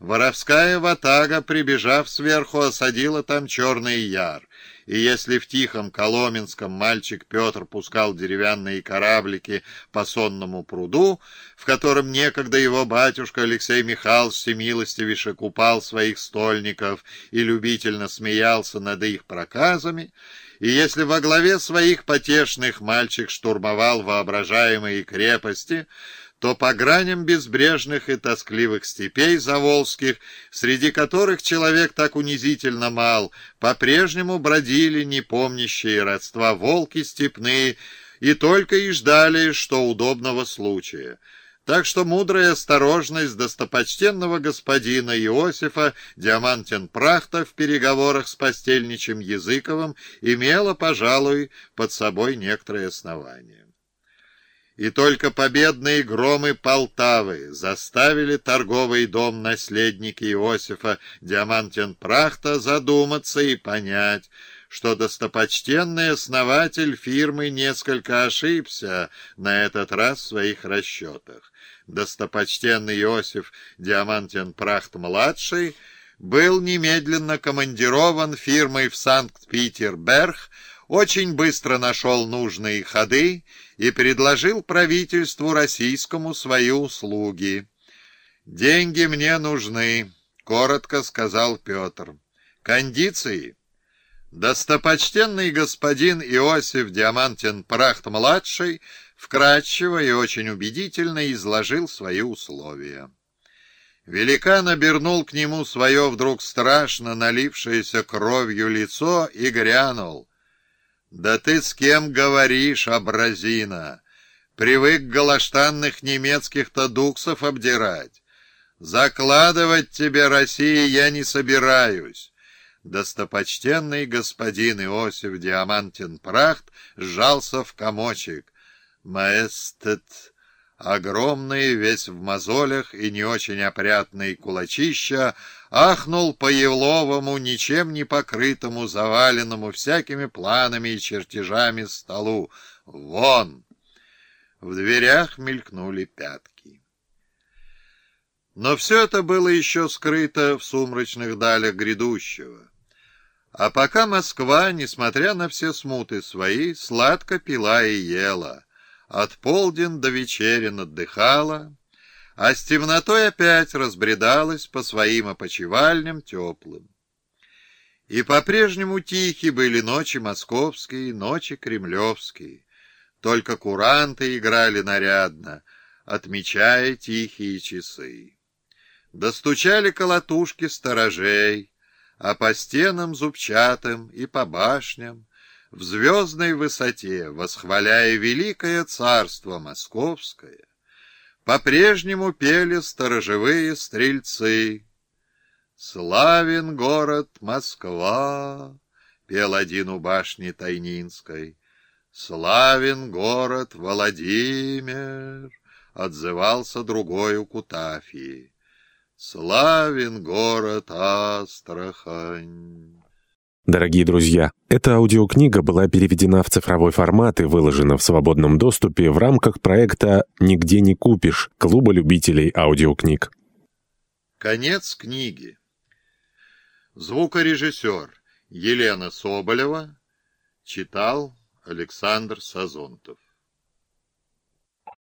Воровская ватага, прибежав сверху, осадила там Черный Яр. И если в тихом Коломенском мальчик Петр пускал деревянные кораблики по сонному пруду, в котором некогда его батюшка Алексей Михайлович всемилостивейше купал своих стольников и любительно смеялся над их проказами, и если во главе своих потешных мальчик штурмовал воображаемые крепости, то по граням безбрежных и тоскливых степей заволжских, среди которых человек так унизительно мал, по-прежнему бродили непомнящие родства волки степные и только и ждали, что удобного случая. Так что мудрая осторожность достопочтенного господина Иосифа Диамантин Прахта в переговорах с постельничем Языковым имела, пожалуй, под собой некоторые основания и только победные громы Полтавы заставили торговый дом наследника Иосифа Диамантен-Прахта задуматься и понять, что достопочтенный основатель фирмы несколько ошибся на этот раз в своих расчетах. Достопочтенный Иосиф Диамантен-Прахт-младший был немедленно командирован фирмой в Санкт-Петербург, очень быстро нашел нужные ходы и предложил правительству российскому свои услуги. «Деньги мне нужны», — коротко сказал Петр. «Кондиции?» Достопочтенный господин Иосиф Диамантин-Прахт-младший вкратчиво и очень убедительно изложил свои условия. Великан обернул к нему свое вдруг страшно налившееся кровью лицо и грянул. «Да ты с кем говоришь, абразина? Привык галаштанных немецких-то дуксов обдирать. Закладывать тебе, России, я не собираюсь». Достопочтенный господин Иосиф Диамантин Прахт сжался в комочек. «Маэстет...» огромный, весь в мозолях и не очень опрятный кулачища, ахнул по Евловому, ничем не покрытому, заваленному всякими планами и чертежами столу. «Вон!» В дверях мелькнули пятки. Но все это было еще скрыто в сумрачных далях грядущего. А пока Москва, несмотря на все смуты свои, сладко пила и ела — от полдень до вечерин отдыхала, а с темнотой опять разбредалась по своим опочивальням теплым. И по-прежнему тихи были ночи московские, ночи кремлевские. Только куранты играли нарядно, отмечая тихие часы. Достучали колотушки сторожей, а по стенам зубчатым и по башням в звездной высоте, восхваляя великое царство московское, по-прежнему пели сторожевые стрельцы. «Славен город Москва!» — пел один у башни Тайнинской. «Славен город Владимир!» — отзывался другой у Кутафии. «Славен город Астрахань!» Дорогие друзья, эта аудиокнига была переведена в цифровой формат и выложена в свободном доступе в рамках проекта «Нигде не купишь» Клуба любителей аудиокниг. Конец книги. Звукорежиссер Елена Соболева читал Александр Сазонтов.